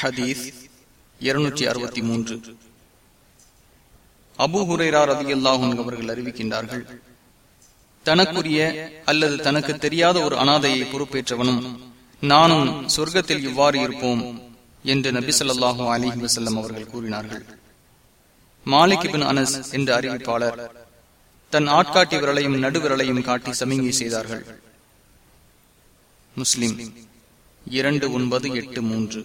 ஹதீஸ் இருநூற்றி அறுபத்தி மூன்று. அபு ஹுரேரார் ரதி அல்லாஹும் அவர்கள் அறிவிக்கின்றார்கள் தனக்குரிய அல்லது தனக்கு தெரியாத ஒரு அனாதையை பொறுப்பேற்றவனும் நானும் சொர்க்கத்தில் இவ்வாறு இருப்போம் என்று நபி சொல்லாஹு அலிஹி வசல்லம் அவர்கள் கூறினார்கள். மாலிக் பின் அனஸ் என்ற அறிவிப்பாளர் தன் ஆட்காட்டி விரலையும் நடுவிரலையும் காட்டி சமிங்கை செய்தார்கள். முஸ்லிம் இரண்டு ஒன்பது எட்டு மூன்று.